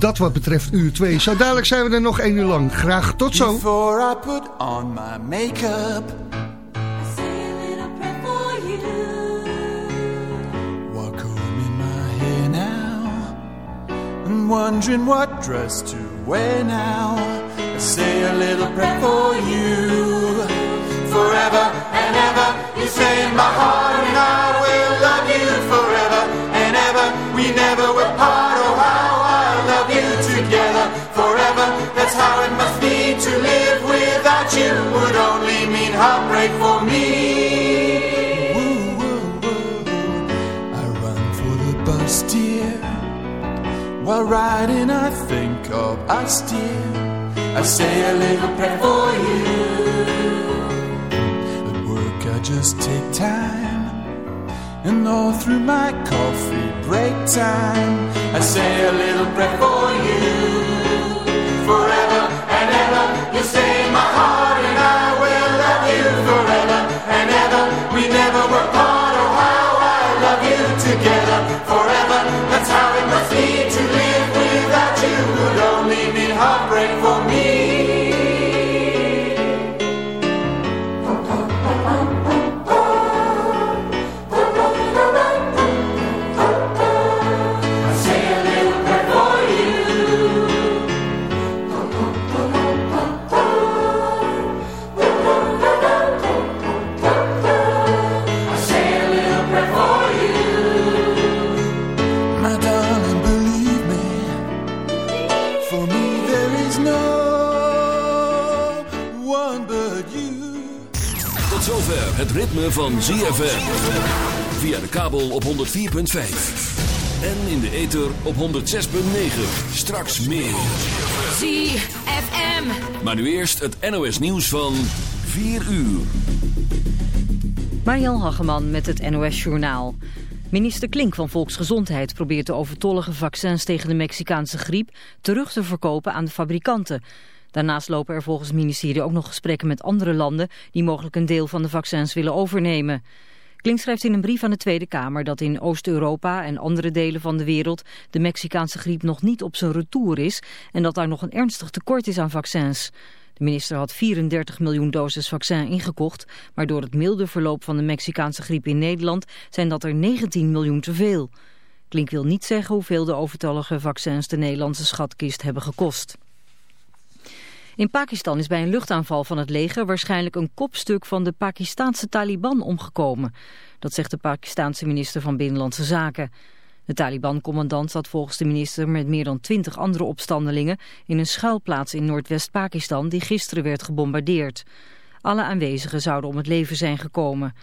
dat wat betreft uur 2. Zo dadelijk zijn we er nog één uur lang. Graag tot zo. Before I put on my makeup Walk home in my hair now And wondering what dress to wear now I say a little prayer for you Forever and ever You say in my heart and I will love you forever and ever We never will part That's how it must be to live without you. Would only mean heartbreak for me. I run for the bus, dear While riding I think of us, dear. I say a little prayer for you. At work I just take time And all through my coffee break time. I say a little prayer for you Forever and ever. You stay het ritme van ZFM. Via de kabel op 104.5. En in de ether op 106.9. Straks meer. ZFM. Maar nu eerst het NOS nieuws van 4 uur. Mariel Hageman met het NOS Journaal. Minister Klink van Volksgezondheid probeert de overtollige vaccins tegen de Mexicaanse griep terug te verkopen aan de fabrikanten. Daarnaast lopen er volgens het ministerie ook nog gesprekken met andere landen die mogelijk een deel van de vaccins willen overnemen. Klink schrijft in een brief aan de Tweede Kamer dat in Oost-Europa en andere delen van de wereld de Mexicaanse griep nog niet op zijn retour is en dat daar nog een ernstig tekort is aan vaccins. De minister had 34 miljoen doses vaccin ingekocht, maar door het milde verloop van de Mexicaanse griep in Nederland zijn dat er 19 miljoen te veel. Klink wil niet zeggen hoeveel de overtollige vaccins de Nederlandse schatkist hebben gekost. In Pakistan is bij een luchtaanval van het leger waarschijnlijk een kopstuk van de Pakistaanse Taliban omgekomen. Dat zegt de Pakistaanse minister van Binnenlandse Zaken. De Taliban-commandant zat volgens de minister met meer dan twintig andere opstandelingen in een schuilplaats in Noordwest-Pakistan die gisteren werd gebombardeerd. Alle aanwezigen zouden om het leven zijn gekomen.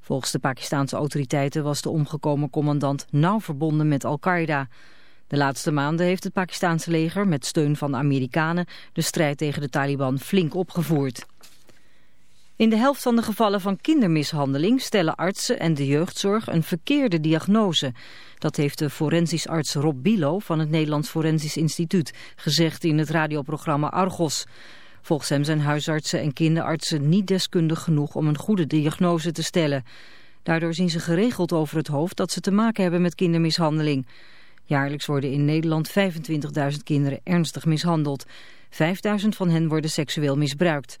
Volgens de Pakistaanse autoriteiten was de omgekomen commandant nauw verbonden met Al-Qaeda. De laatste maanden heeft het Pakistaanse leger met steun van de Amerikanen de strijd tegen de Taliban flink opgevoerd. In de helft van de gevallen van kindermishandeling stellen artsen en de jeugdzorg een verkeerde diagnose. Dat heeft de forensisch arts Rob Bilo van het Nederlands Forensisch Instituut gezegd in het radioprogramma Argos. Volgens hem zijn huisartsen en kinderartsen niet deskundig genoeg om een goede diagnose te stellen. Daardoor zien ze geregeld over het hoofd dat ze te maken hebben met kindermishandeling. Jaarlijks worden in Nederland 25.000 kinderen ernstig mishandeld. 5.000 van hen worden seksueel misbruikt.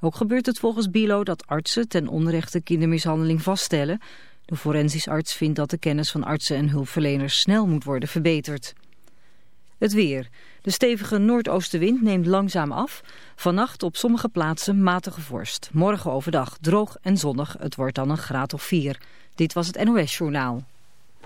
Ook gebeurt het volgens Bilo dat artsen ten onrechte kindermishandeling vaststellen. De forensisch arts vindt dat de kennis van artsen en hulpverleners snel moet worden verbeterd. Het weer. De stevige noordoostenwind neemt langzaam af. Vannacht op sommige plaatsen matige vorst. Morgen overdag droog en zonnig. Het wordt dan een graad of 4. Dit was het NOS Journaal.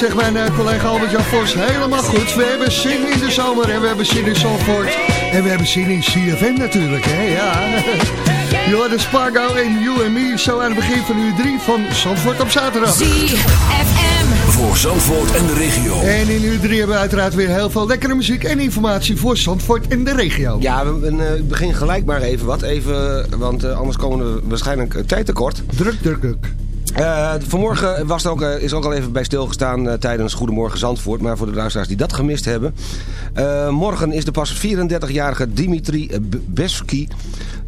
Zegt mijn uh, collega Albert-Jan Vos helemaal goed. We hebben zin in de zomer en we hebben zin in Zandvoort. En we hebben zin in CFM natuurlijk, hè? Ja. de Spargo en You and Me, zo aan het begin van uur 3 van Zandvoort op zaterdag. CFM. Voor Zandvoort en de regio. En in uur 3 hebben we uiteraard weer heel veel lekkere muziek en informatie voor Zandvoort en de regio. Ja, we, ik begin gelijk maar even wat, even, want uh, anders komen we waarschijnlijk tijd tekort. Druk, druk, druk. Uh, vanmorgen was ook, uh, is ook al even bij stilgestaan uh, tijdens Goedemorgen Zandvoort. Maar voor de luisteraars die dat gemist hebben. morgen is de pas 34-jarige Dimitri Besky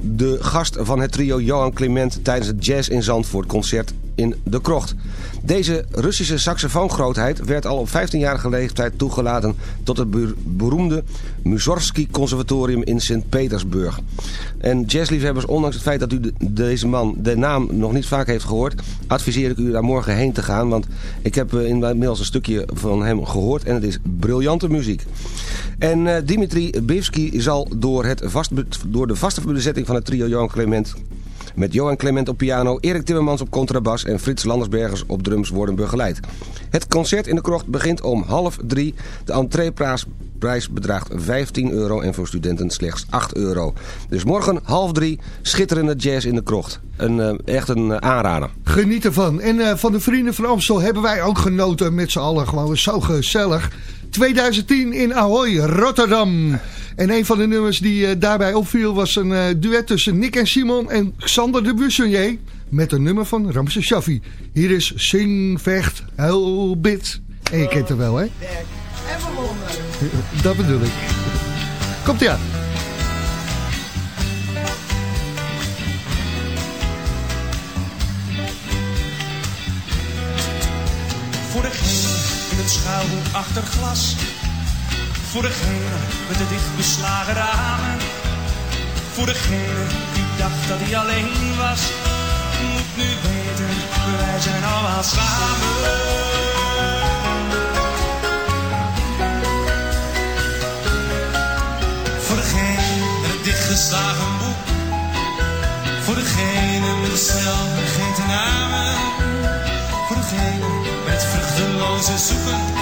de gast van het trio Johan Clement tijdens het Jazz in Zandvoort concert in De Krocht. Deze Russische saxofoongrootheid werd al op 15-jarige leeftijd toegelaten tot het beroemde Mussorgsky Conservatorium in Sint-Petersburg. En jazzliefhebbers, ondanks het feit dat u deze man de naam nog niet vaak heeft gehoord, adviseer ik u daar morgen heen te gaan, want ik heb eh, inmiddels een stukje van hem gehoord en het is briljante muziek. En uh, Dimitri Bivsky zal door, het vast, door de vaste bezetting van het trio Johan Clement met Johan Clement op piano, Erik Timmermans op contrabas en Frits Landersbergers op drums worden begeleid. Het concert in de krocht begint om half drie. De entreeprijs bedraagt 15 euro en voor studenten slechts 8 euro. Dus morgen half drie, schitterende jazz in de krocht. Een, uh, echt een uh, aanrader. Geniet ervan. En uh, van de Vrienden van Amstel hebben wij ook genoten met z'n allen. Gewoon zo gezellig. 2010 in Ahoy, Rotterdam. En een van de nummers die uh, daarbij opviel was een uh, duet tussen Nick en Simon en Xander de Bussonnier met een nummer van Ramses Shaffi. Hier is Sing, Vecht, Huil, Bid. En je kent hem wel, hè? Dat bedoel ik. Komt-ie aan. Voor degene in het schuilhoek glas voor degene met de dichtbeslagen ramen. Voor degene die dacht dat hij alleen was. Moet nu weten, wij zijn allemaal samen. Voor degene met het dichtgeslagen boek. Voor degene met de snel vergeten namen. Voor degene met vruchteloze zoeken.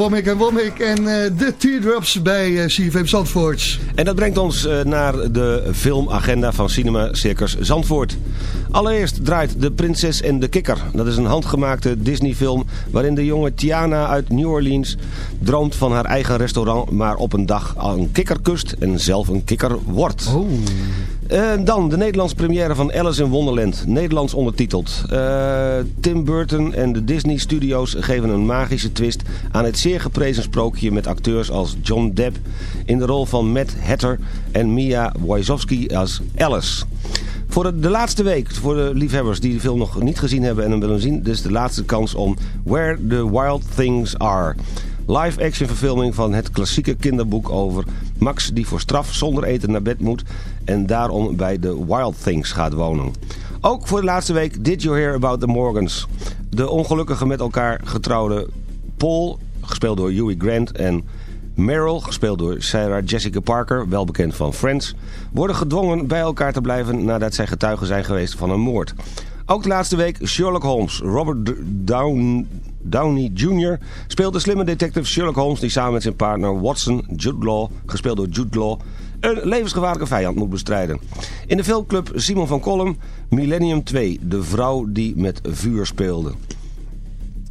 Womack en Womack en eh, de Teardrops bij uh, CFM Zandvoort. En dat brengt ons eh, naar de filmagenda van Cinema Circus Zandvoort. Allereerst draait De Prinses en de Kikker. Dat is een handgemaakte Disney-film waarin de jonge Tiana uit New Orleans droomt van haar eigen restaurant, maar op een dag een kikker kust en zelf een kikker wordt. Oh. Uh, dan de Nederlandse première van Alice in Wonderland. Nederlands ondertiteld. Uh, Tim Burton en de Disney Studios geven een magische twist aan het zeer geprezen sprookje met acteurs als John Depp in de rol van Matt Hatter en Mia Wazowski als Alice. Voor de, de, laatste week, voor de liefhebbers die de film nog niet gezien hebben en hem willen zien, dus de laatste kans om Where the Wild Things Are. Live-action verfilming van het klassieke kinderboek over Max die voor straf zonder eten naar bed moet en daarom bij de Wild Things gaat wonen. Ook voor de laatste week Did You Hear About the Morgans? De ongelukkige met elkaar getrouwde Paul, gespeeld door Huey Grant en Meryl, gespeeld door Sarah Jessica Parker, wel bekend van Friends, worden gedwongen bij elkaar te blijven nadat zij getuigen zijn geweest van een moord. Ook de laatste week Sherlock Holmes. Robert Down, Downey Jr. speelt de slimme detective Sherlock Holmes... die samen met zijn partner Watson, Jude Law, gespeeld door Jude Law... een levensgevaarlijke vijand moet bestrijden. In de filmclub Simon van Kolm, Millennium 2, de vrouw die met vuur speelde.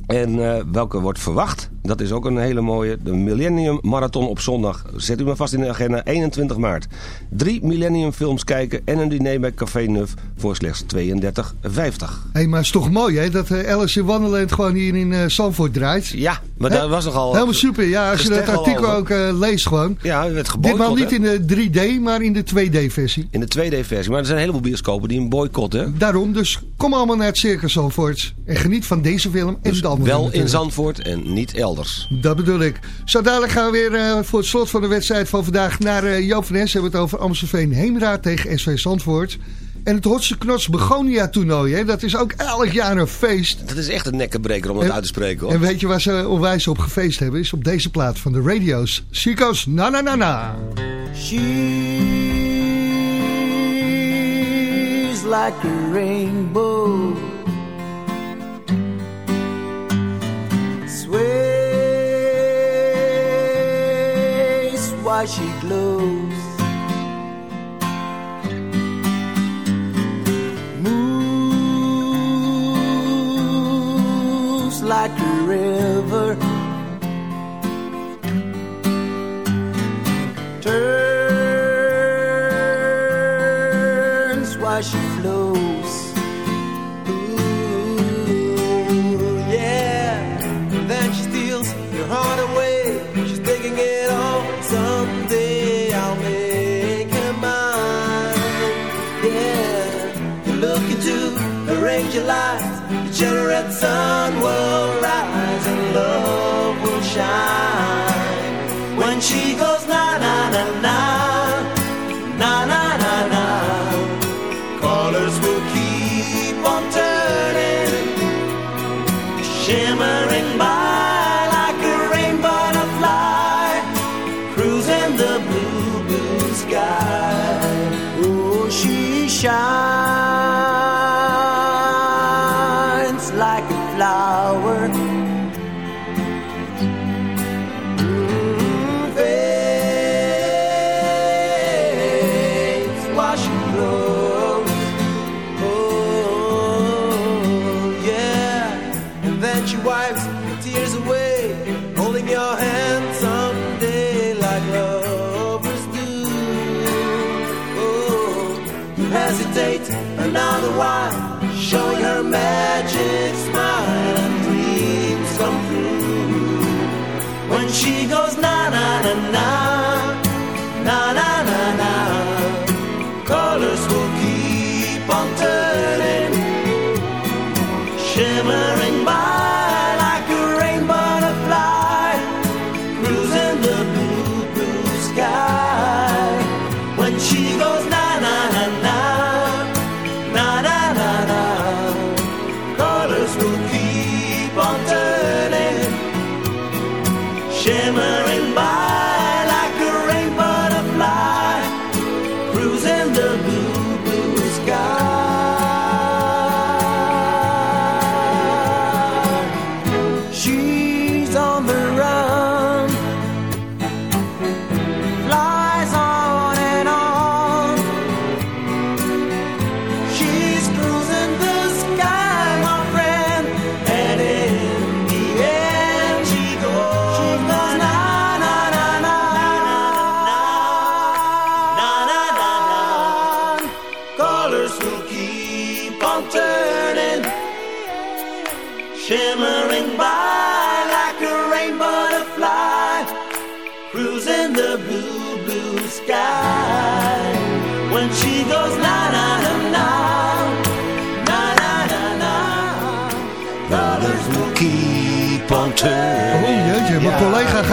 En uh, welke wordt verwacht? Dat is ook een hele mooie. De Millennium Marathon op zondag. Zet u maar vast in de agenda. 21 maart. Drie Millennium films kijken en een diner bij Café Nuf voor slechts 32,50. Hé, hey, maar het is toch mooi hè? Dat uh, Alice in Wonderland gewoon hier in uh, Zandvoort draait. Ja, maar dat was nogal... Helemaal super. Ja, als je dat artikel ook uh, leest gewoon. Ja, het werd geboycott. Ditmaal niet in de 3D, maar in de 2D-versie. In de 2D-versie. Maar er zijn een heleboel bioscopen die een boycotten. Daarom, dus kom allemaal naar het Circus Zandvoort. En geniet van deze film en dus de andere. Wel in Zandvoort en niet elders. Dat bedoel ik. Zo dadelijk gaan we weer uh, voor het slot van de wedstrijd van vandaag naar uh, Joop van Nes. We hebben het over Amstelveen Heemraad tegen SV Zandvoort. En het Hotse Knots Begonia toernooi, hè, dat is ook elk jaar een feest. Dat is echt een nekkenbreker om dat en, uit te spreken. Hoor. En weet je waar ze onwijs op gefeest hebben? Is op deze plaat van de radio's. Chico's Na Na Na Na. She's like a rainbow. Sways why she glows. Moves like a river. Sun will rise and love will shine.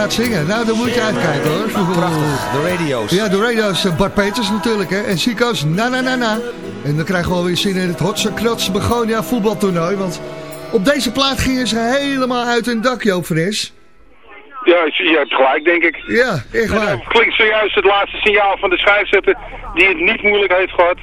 Gaat zingen. Nou, dan moet je uitkijken hoor. Prachtig, de radio's. Ja, de radio's. eh, Bart Peters natuurlijk, hè. En Zico's na na na na. En dan krijgen we alweer zin in het Hotse Knots Begonia voetbaltoernooi. Want op deze plaat gingen ze helemaal uit hun dak, Joop Fris. Ja, je hebt gelijk, denk ik. Ja, echt waar. klinkt zojuist het laatste signaal van de scheidsrechter die het niet moeilijk heeft gehad.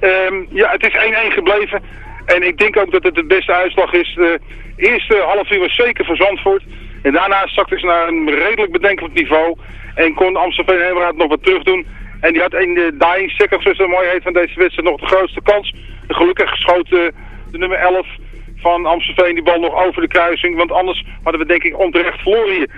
Ehm, ja, het is 1-1 gebleven. En ik denk ook dat het de beste uitslag is. De eerste half uur was zeker voor Zandvoort. En daarna zakte ze naar een redelijk bedenkelijk niveau. En kon Amstelveen Heemraad nog wat terug doen. En die had in de dying seconds, zoals het mooi heet van deze wedstrijd, nog de grootste kans. Gelukkig geschoot eh, de nummer 11 van Amstelveen die bal nog over de kruising. Want anders hadden we denk ik onterecht verloren hier.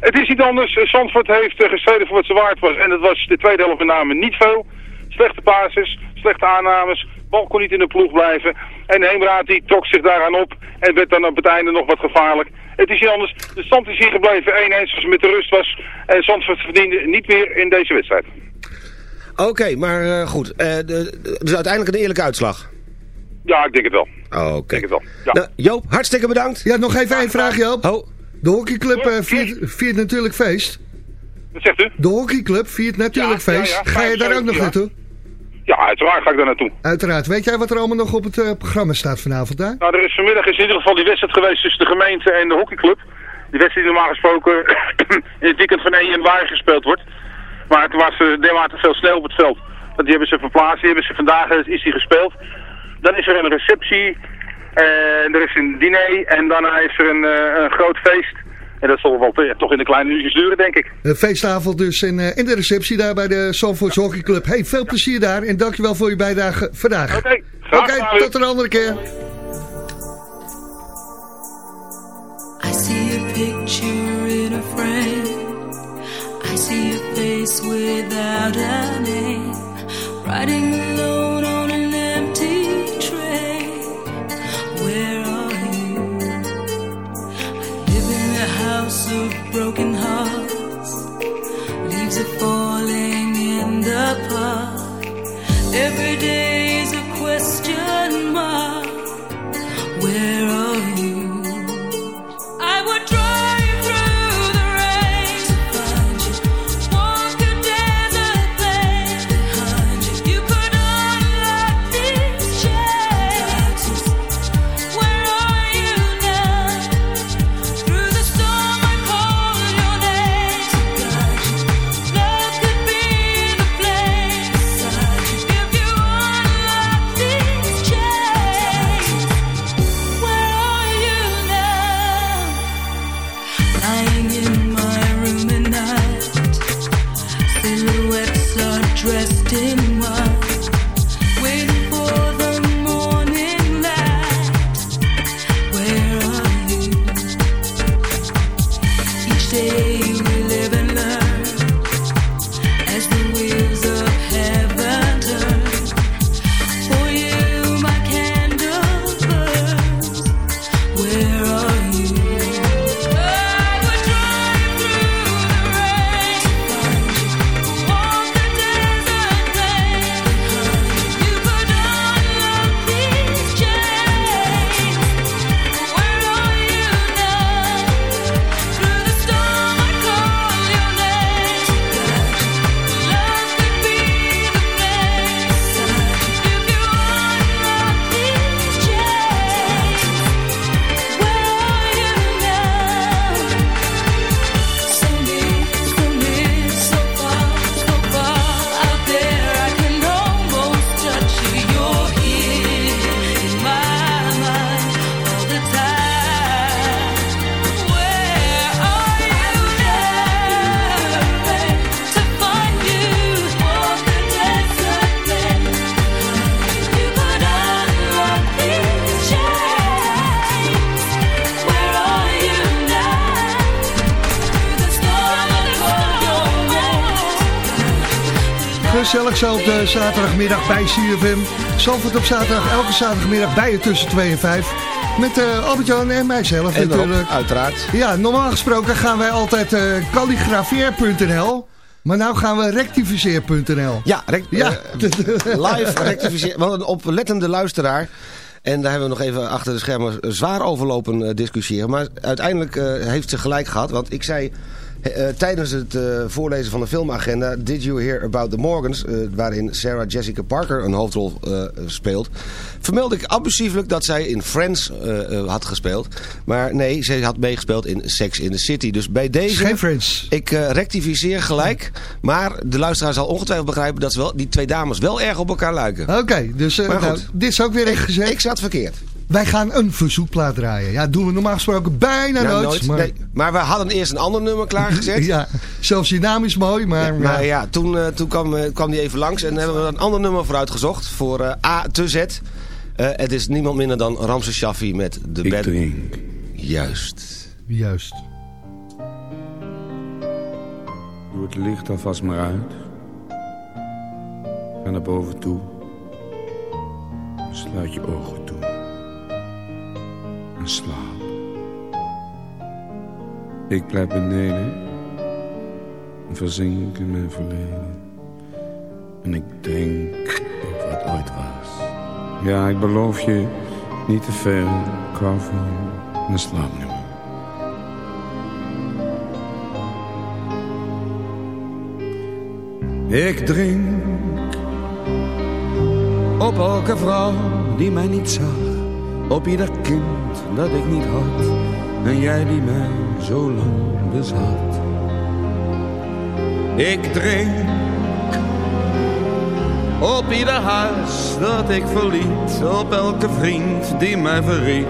Het is niet anders. Zandvoort heeft eh, gestreden voor wat ze waard was. En dat was de tweede helft met name niet veel. Slechte basis, slechte aannames. Bal kon niet in de ploeg blijven. En Heemraad die trok zich daaraan op. En werd dan op het einde nog wat gevaarlijk. Het is niet anders. De stand is hier gebleven 1-1 zoals met de rust was. En Zandvoort verdiende niet meer in deze wedstrijd. Oké, maar eh, goed. Eh, de, dus uiteindelijk een eerlijke uitslag. Ja, ik denk het wel. Oké. Ik denk het wel. Ja. Nou, Joop, hartstikke bedankt. Ja, nog even één vraag, Joop. Oh, De hockeyclub eh, viert, viert natuurlijk feest. Wat zegt u? De hockeyclub viert natuurlijk Ja, feest. ja, Ga je daar ook nog 75 naartoe? Ja, uiteraard ga ik daar naartoe. Uiteraard. Weet jij wat er allemaal nog op het eh, programma staat vanavond daar? Nou, er is vanmiddag is in ieder geval die wedstrijd geweest tussen de gemeente en de hockeyclub. Die wedstrijd die normaal gesproken in het weekend van 1 januari gespeeld wordt. Maar toen was er dermate veel sneeuw op het veld. Dat die hebben ze verplaatst, die hebben ze vandaag is die gespeeld. Dan is er een receptie, en er is een diner en daarna is er een, eh, een groot feest. En dat zal wel te- toch in de kleine uurtjes duren, denk ik. De feestavond dus in, eh, in de receptie daar bij de Zandvoorts Hockeyclub. Hey, veel plezier daar en dankjewel voor je bijdrage vandaag. Oké, graag Oké, gedaan. tot een andere keer. I see a picture in a frame. I see a face without a name. Riding alone of broken hearts. Leaves are falling in the park. Every day Gezellig zo op de zaterdagmiddag bij CFM. Zandvoort op zaterdag, elke zaterdagmiddag bij je tussen 2 en 5. Met eh Albert-Jan en mijzelf en natuurlijk. Uiteraard. Ja, normaal gesproken gaan wij altijd eh kalligrafeer.nl. Maar nou gaan we rectificeer.nl. Ja, rec- Ja. eh, live rectificeren. Want een oplettende luisteraar En daar hebben we nog even achter de schermen zwaar overlopen discussiëren. Maar uiteindelijk heeft ze gelijk gehad. Want ik zei eh, tijdens het eh, voorlezen van de filmagenda... Did you hear about the Morgans? eh, waarin Sarah Jessica Parker een hoofdrol eh, speelt. Vermeldde ik abusieflijk dat zij in Friends eh, eh, had gespeeld. Maar nee, zij had meegespeeld in Sex in the City. Dus bij deze... Geen Friends. Ik eh, rectificeer gelijk. Maar de luisteraar zal ongetwijfeld begrijpen... dat ze wel, die twee dames wel erg op elkaar lijken. Oké, dus eh, nou, dit is ook weer echt gezegd. Ik zat verkeerd. Wij gaan een verzoekplaat draaien. Ja, doen we normaal gesproken bijna Ja, nooit. Maar, Nee, maar we hadden eerst een ander nummer klaargezet. ja, zelfs je naam is mooi, maar... Maar ja. ja, toen, eh, toen kwam, eh, kwam die even langs en hebben we een ander nummer voor uitgezocht. Voor eh, A te Z. Eh, het is niemand minder dan Ramses Shaffi met de Ik drink. Juist. Juist. Doe het licht alvast maar uit. Ga naar boven toe. Sluit je ogen toe. Slaap. Ik blijf beneden. En verzink in mijn verleden. En ik denk over wat ooit was. Ja, ik beloof je niet te ver. Ik hou van mijn slaapnummer. Ik drink op elke vrouw die mij niet zag. Op ieder kind dat ik niet had. En jij die mij zo lang bezat. Ik drink op ieder huis dat ik verliet. Op elke vriend die mij verriet.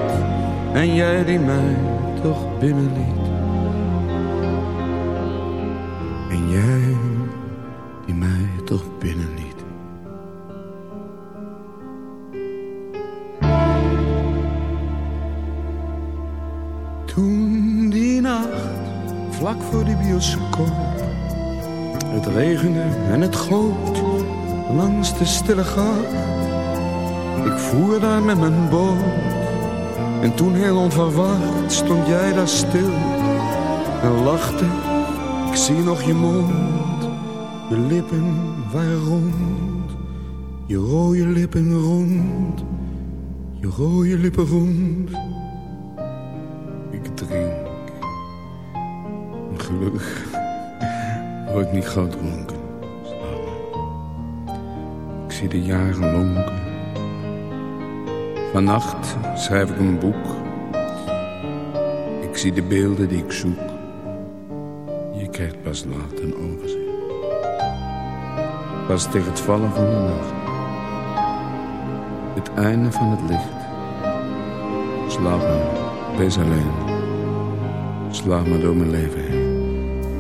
En jij die mij toch binnenliet. Toen die nacht, vlak voor de bioscoop, het regende en het goot langs de stille gracht. Ik voer daar met mijn boot en toen heel onverwacht stond jij daar stil en lachte. Ik zie nog je mond, je lippen waren rond, je rode lippen rond, je rode lippen rond. Gelukkig word ik niet. Slaap maar. Ik zie de jaren lonken. Vannacht schrijf ik een boek. Ik zie de beelden die ik zoek. Je krijgt pas laat een overzicht. Pas tegen het vallen van de nacht. Het einde van het licht. Slaap maar, wees alleen. Slaap maar door mijn leven heen.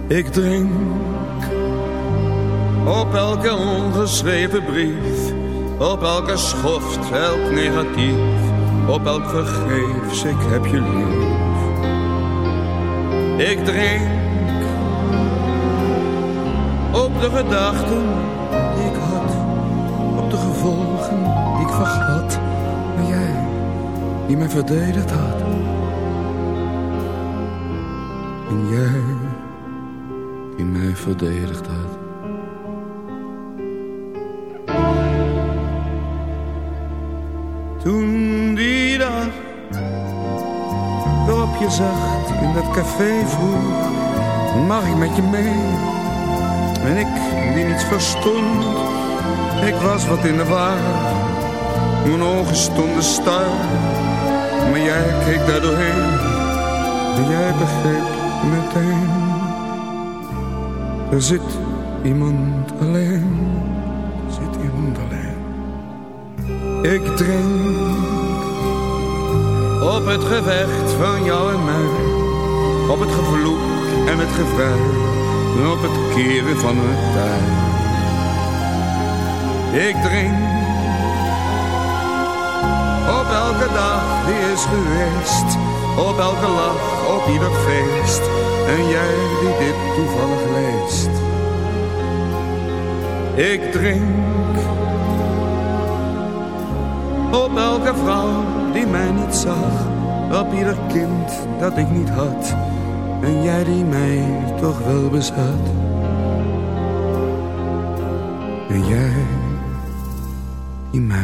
Ik drink op elke ongeschreven brief. Op elke schoft, elk negatief. Op elk vergeefs, ik heb je lief. Ik drink op de gedachten die ik had. Op de gevolgen die ik vergat. Maar jij, die mij verdedigd had. En jij, verdedigd had. Toen die dag waarop je zacht in dat café vroeg, mag ik met je mee? En ik die niets verstond, ik was wat in de war. Mijn ogen stonden star, maar jij keek daar doorheen. En jij begreep meteen, er zit iemand alleen, zit iemand alleen. Ik drink op het gevecht van jou en mij. Op het gevloek en het. En op het keren van het tij. Ik drink op elke dag die is geweest. Op elke lach, op ieder feest. En jij die dit toevallig leest. Ik drink op elke vrouw die mij niet zag. Op ieder kind dat ik niet had. En jij die mij toch wel bezat. En jij die mij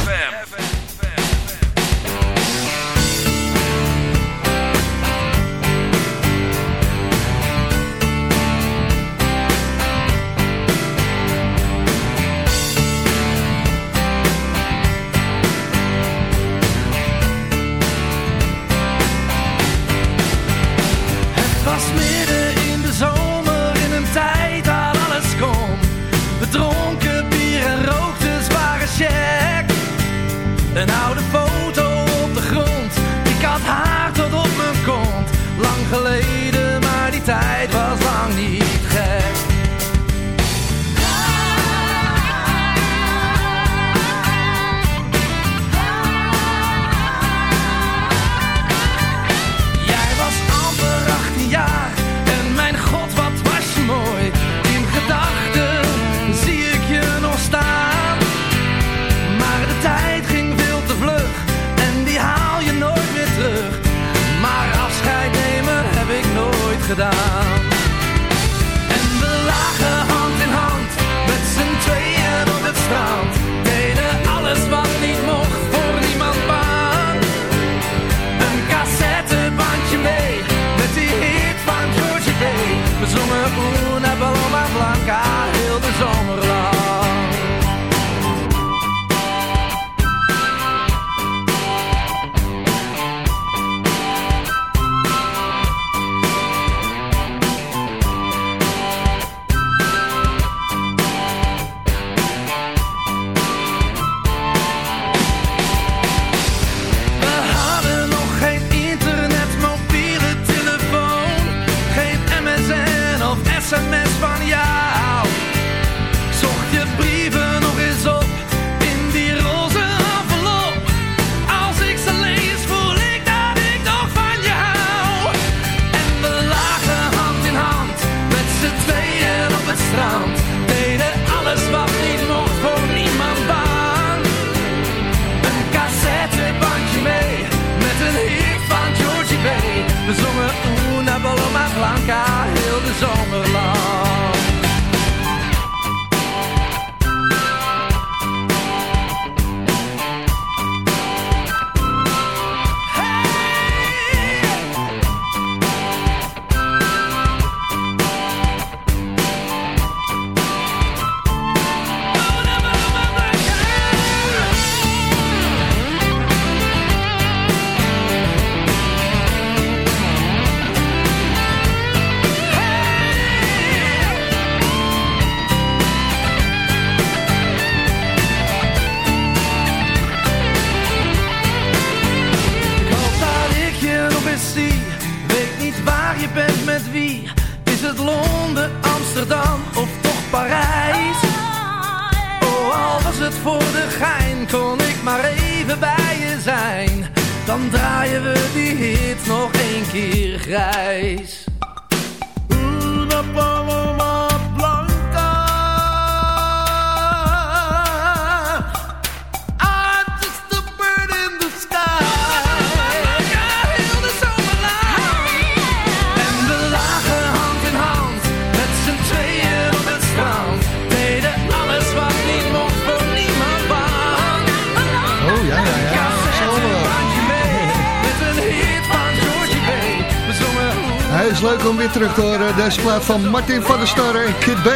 Plaat van Martin van der Star en Kid B.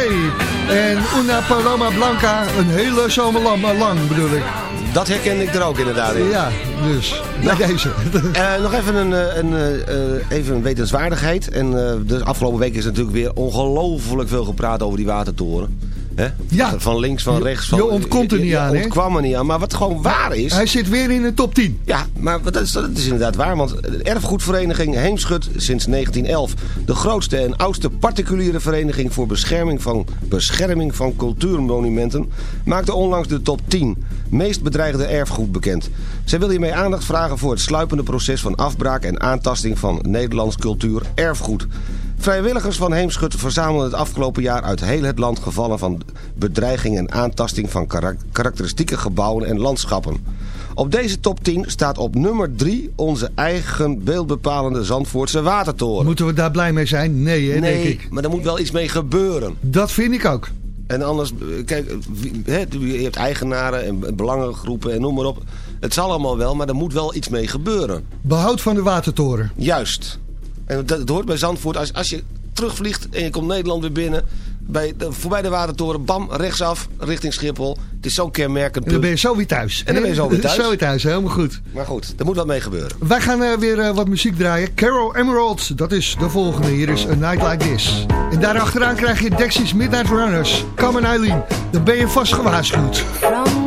En Una Paloma Blanca, een hele zomer lang, lang bedoel ik. Dat herkende ik er ook inderdaad in. Ja, dus bij deze. Eh, nog even een, eh, een, eh, eh, even een wetenswaardigheid. En eh, de afgelopen week is natuurlijk weer ongelooflijk veel gepraat over die watertoren. Hè? Ja. Van links, van rechts. Van, je ontkomt er niet je aan, hè? ontkwam er niet aan. Maar wat gewoon waar is... Hij zit weer in de top 10. Ja, maar dat is, dat is inderdaad waar. Want de erfgoedvereniging Heemschut sinds 1911. De grootste en oudste particuliere vereniging voor bescherming van, bescherming van cultuurmonumenten... maakte onlangs de top 10 meest bedreigde erfgoed bekend. Zij wil hiermee aandacht vragen voor het sluipende proces van afbraak en aantasting van Nederlands cultuur erfgoed. Vrijwilligers van Heemschut verzamelden het afgelopen jaar uit heel het land gevallen van bedreiging en aantasting van karak- karakteristieke gebouwen en landschappen. Op deze top 10 staat op nummer 3 onze eigen beeldbepalende Zandvoortse watertoren. Moeten we daar blij mee zijn? Nee, hè, denk nee, ik. maar er moet wel iets mee gebeuren. Dat vind ik ook. En anders, eh, kijk, je hebt eigenaren en belangengroepen en noem maar op. Het zal allemaal wel, maar er moet wel iets mee gebeuren. Behoud van de watertoren. Juist. En dat, het hoort bij Zandvoort. Als, als je terugvliegt en je komt Nederland weer binnen... Bij de, voorbij de watertoren, bam, rechtsaf, richting Schiphol. Het is zo'n kenmerkend En dan punt. ben je zo weer thuis. En dan ben je zo weer thuis. Zo weer thuis, helemaal goed. Maar goed, er moet wat mee gebeuren. Wij gaan eh, weer eh, wat muziek draaien. Carol Emerald, dat is de volgende. Hier is A Night Like This. En daarachteraan krijg je Dexys Midnight Runners. Come on Eileen, dan ben je vast gewaarschuwd. From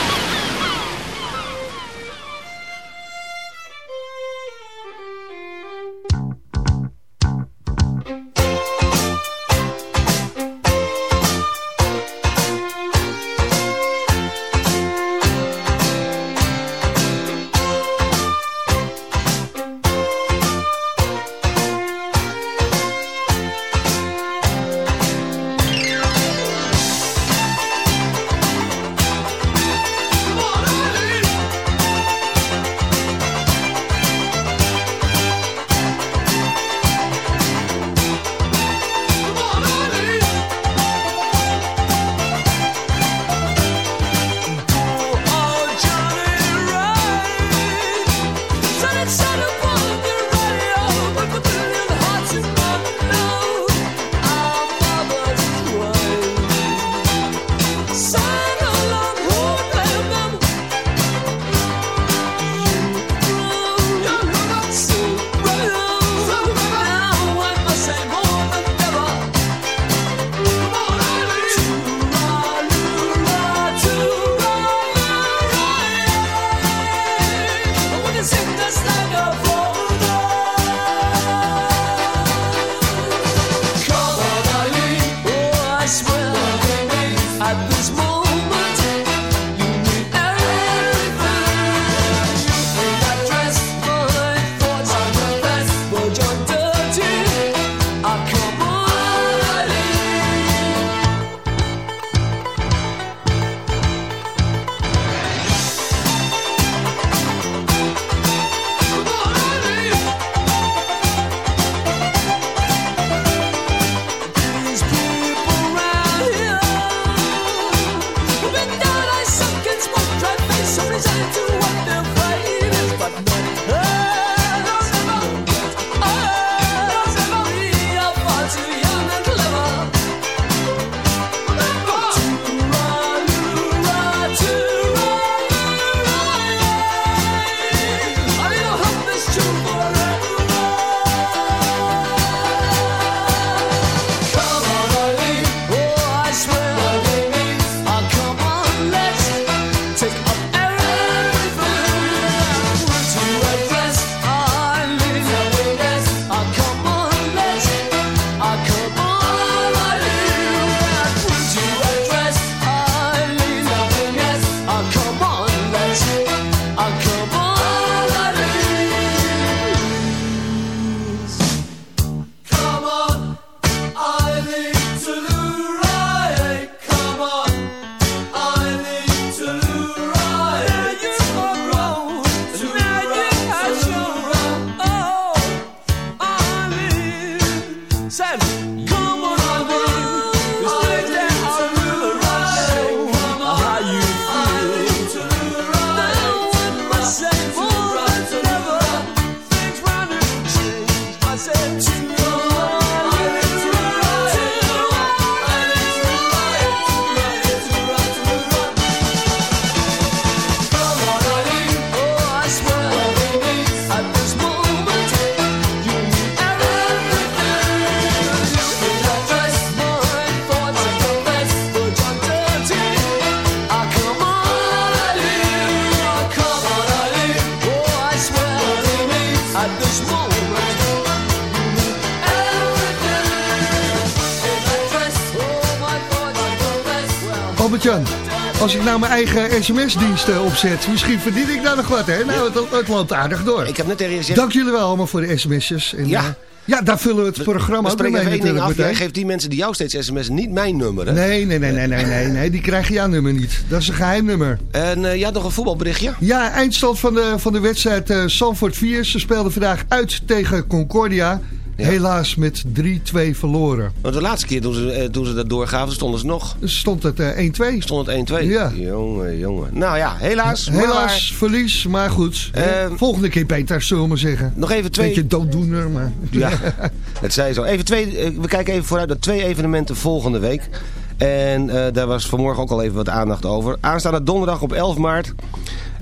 Opzet, misschien verdien ik daar nog wat, hè? Nou, het, het loopt aardig door. Ik heb net tegen je gezegd... Dank jullie wel allemaal voor de sms'jes. En, Ja. eh, ja, daar vullen we het programma ook mee natuurlijk af. Jij geeft die mensen die jou steeds sms niet mijn nummer. Hè? Nee, nee, nee, nee, nee, nee, nee, die krijgen jouw nummer niet. Dat is een geheim nummer. En je had nog een voetbalberichtje? Ja, eindstand van de, van de wedstrijd eh Sanford 4. Ze speelden vandaag uit tegen Concordia. Helaas met 3-2 verloren. Want de laatste keer toen ze, eh, toen ze dat doorgaven, stonden ze nog. Stond het eh 1-2. Stond het 1-2. Ja. Jongen, jongen. Nou ja, helaas. Helaas, maar- verlies, maar goed. Ehm, Volgende keer beter, zullen we maar zeggen. Nog even twee... Beetje dooddoener, maar... Ja, het zei zo. Even twee, eh, we kijken even vooruit naar twee evenementen volgende week. En eh, daar was vanmorgen ook al even wat aandacht over. Aanstaande donderdag op 11 maart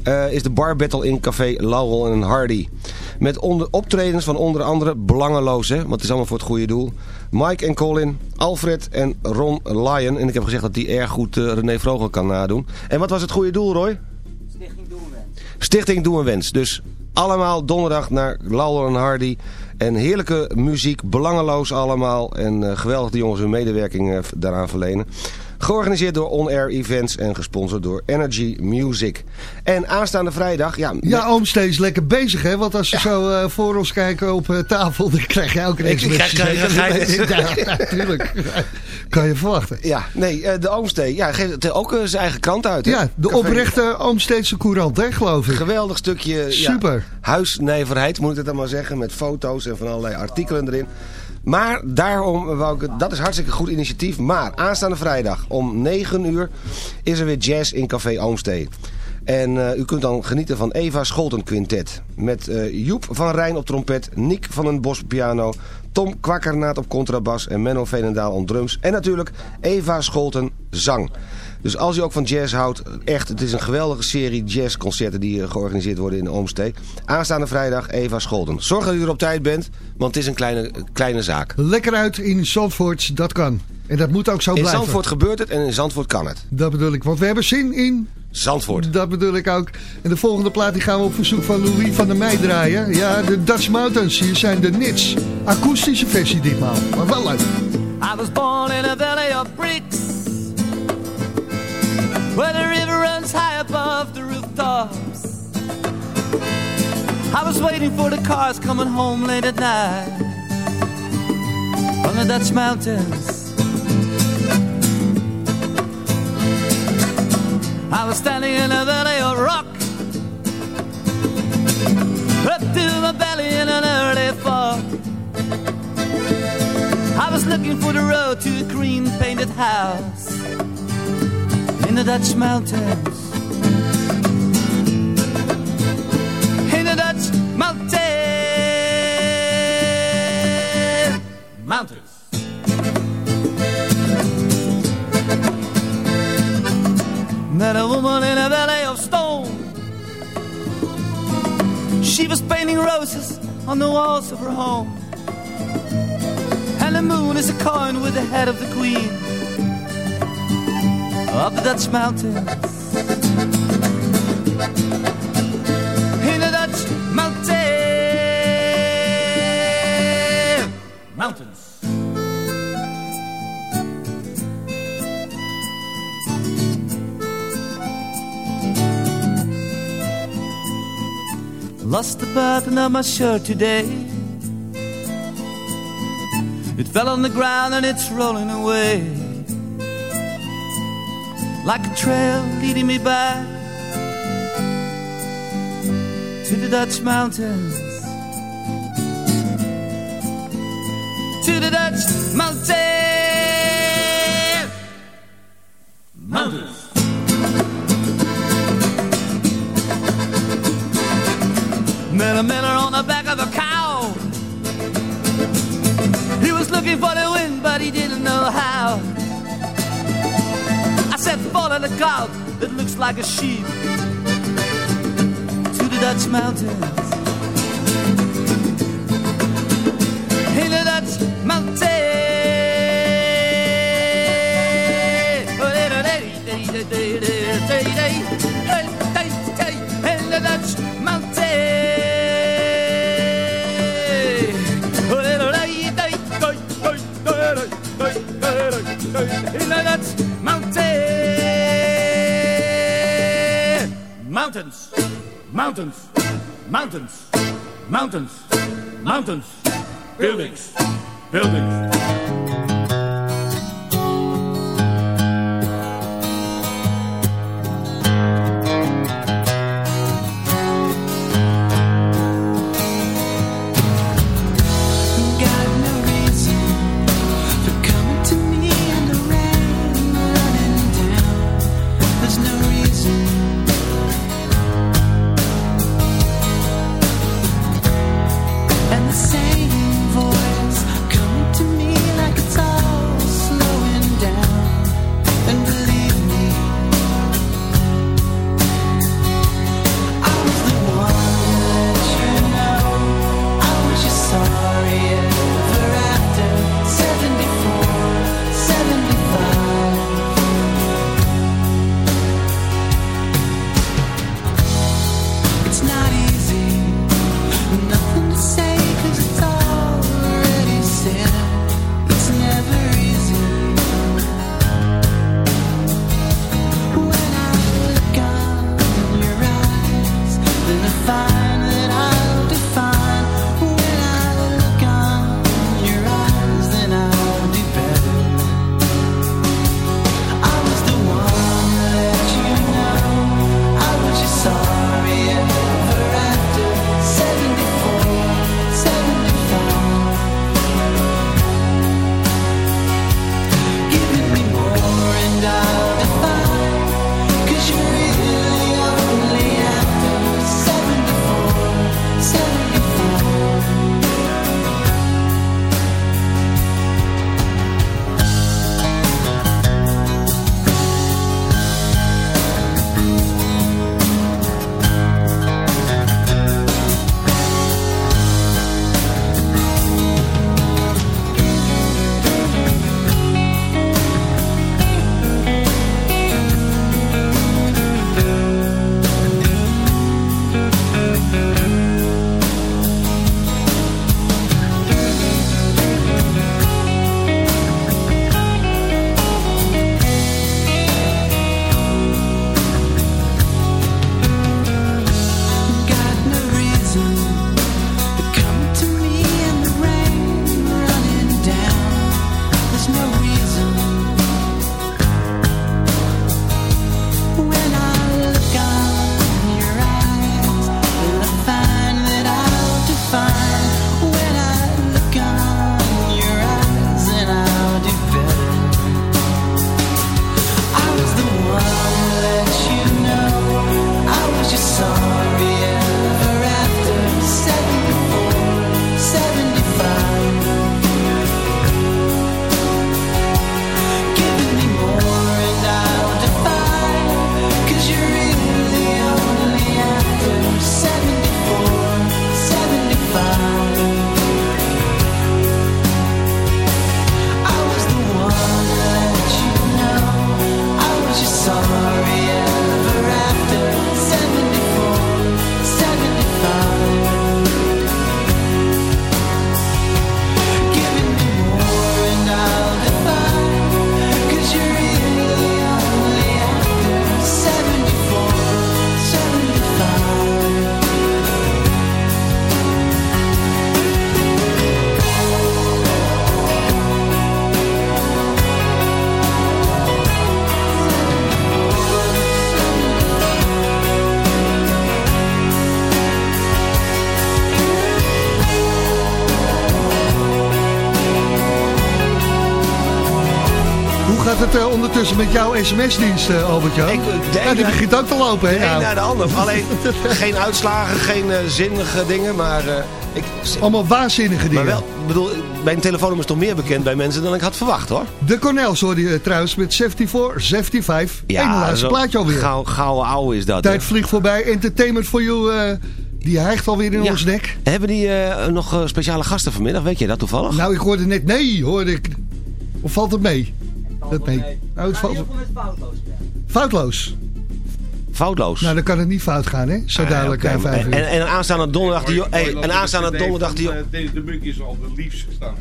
eh, is de bar battle in Café Laurel en Hardy. Met onder, optredens van onder andere Belangeloos, hè, want het is allemaal voor het goede doel. Mike en Colin, Alfred en Ron Lyon. En ik heb gezegd dat die erg goed eh, René Vrogel kan nadoen. En wat was het goede doel, Roy? Stichting Doe een Wens. Dus allemaal donderdag naar Laurel en Hardy. En heerlijke muziek, belangeloos allemaal. En eh, geweldig de jongens hun medewerking eh, daaraan verlenen. Georganiseerd door On Air Events en gesponsord door Energy Music. En aanstaande vrijdag, ja... Ja, Oomstee is lekker bezig, hè? Want als we zo eh, voor ons kijken op eh, tafel, dan krijg je ook een Ik- ik krijg- krijg- krijg- krijg- Ja, natuurlijk. Kan je verwachten. Ja, nee, eh, de Oomstee ja, geeft het ook zijn eigen krant uit. Hè? Ja, de Café- oprechte Oomsteedse courant, hè, geloof ik. Geweldig stukje ja, Super. huisnijverheid, moet ik het dan maar zeggen. Met foto's en van allerlei artikelen erin. Maar daarom wou ik dat is hartstikke goed initiatief. Maar aanstaande vrijdag om 9 uur is er weer jazz in Café Oomstee. En eh, u kunt dan genieten van Eva Scholten Quintet. Met eh, Joep van Rijn op trompet, Niek van den Bos op piano... Tom Kwakkernaat op contrabas en Menno Veenendaal op drums. En natuurlijk Eva Scholten zang. Dus als u ook van jazz houdt, echt, het is een geweldige serie jazzconcerten die eh, georganiseerd worden in Oomstee. Aanstaande vrijdag Eva Scholten. Zorg dat u er op tijd bent, want het is een kleine, kleine zaak. Lekker uit in Zandvoort, dat kan. En dat moet ook zo In blijven. Zandvoort gebeurt het en in Zandvoort kan het. Dat bedoel ik, want we hebben zin in Zandvoort. Dat bedoel ik ook. En de volgende plaat die gaan we op verzoek van Louis van der Meij draaien. Ja, de Dutch Mountains. Hier zijn de Nits. Akoestische versie ditmaal. Maar wel leuk. I was born in a valley of bricks Where the river runs high above the rooftops. I was waiting for the cars coming home late at night. On the Dutch mountains. I was standing in a valley of rock. Up to my belly in an early fog. I was looking for the road to a green painted house the Dutch mountains. In the Dutch mountains. Mountains. Met a woman in a valley of stone. She was painting roses on the walls of her home. And the moon is a coin with the head of the queen the Dutch mountains. In the Dutch mountains. Mountains. Lost the button of my shirt today. It fell on the ground and it's rolling away like a trail leading me back to the Dutch mountains. To the Dutch mountains. Mountains. Met a miller on the back of a cow. He was looking for the wind, but he didn't know how. I said, follow the cloud that looks like a sheep to the Dutch mountains. In the Dutch mountains. In the Dutch mountains. In the Dutch mountains. Mountains. Mountains. Mountains. Mountains. Mountains. Buildings. Buildings. Ondertussen met jouw sms-dienst, eh, Albert-Jan? Ik, eh, de Ja, die begint ook te lopen, hè? De een nou? naar de ander. Alleen geen uitslagen, geen eh, zinnige dingen, maar... eh, ik, Allemaal waanzinnige dingen. maar wel, ik bedoel, mijn telefoonnummer is toch meer bekend bij mensen dan ik had verwacht, hoor. De Cornels hoorde je trouwens met 74, 75. Ja, laatste zo plaatje alweer. Gauw, gouden ouwe is dat. Tijd vliegt voorbij. Entertainment for you, eh, die hijgt alweer in Ja. ons nek. Hebben die eh, nog eh, speciale gasten vanmiddag? Weet je dat toevallig? Nou, ik hoorde net nee, hoorde ik. Of valt het mee? Dat mee. Nou, het valt... Foutloos. Foutloos. Nou, dan kan het niet fout gaan, hè? Zo Ah, dadelijk aan vijf en, uur. en, en aanstaande donderdag... Die, hey, en aanstaande donderdag... Die, Deze de Munk is al de liefst gestaan.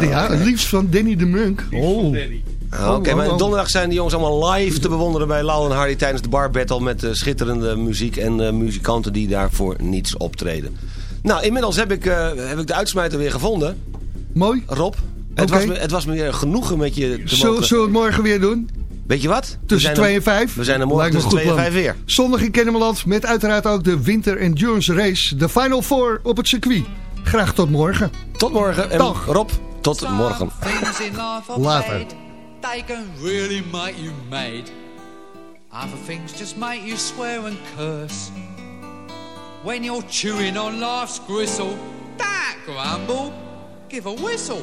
Ja, het liefst van Danny de Munk. Oh. Ah, Oké, Oh, maar oh, oh. donderdag zijn die jongens allemaal live te bewonderen bij Lau en Hardy tijdens de bar battle met eh, schitterende muziek en eh, muzikanten die daarvoor niets optreden. Nou, inmiddels heb ik, eh, heb ik de uitsmijter weer gevonden. Mooi. Rob, het, was me, het was me weer genoegen met je te Zullen mogen. zullen we het morgen weer doen? Weet je wat? Tussen zijn 2 er- en 5? We zijn er morgen tussen een 2 goed en plan. 5 weer. Zondag in Kennemerland met uiteraard ook de Winter Endurance Race. De Final Four op het circuit. Graag tot morgen. Tot morgen. En Dag. Rob, tot morgen. Later. They can really make you mad. Other things just make you swear and curse. When you're chewing on life's gristle, that grumble, give a whistle.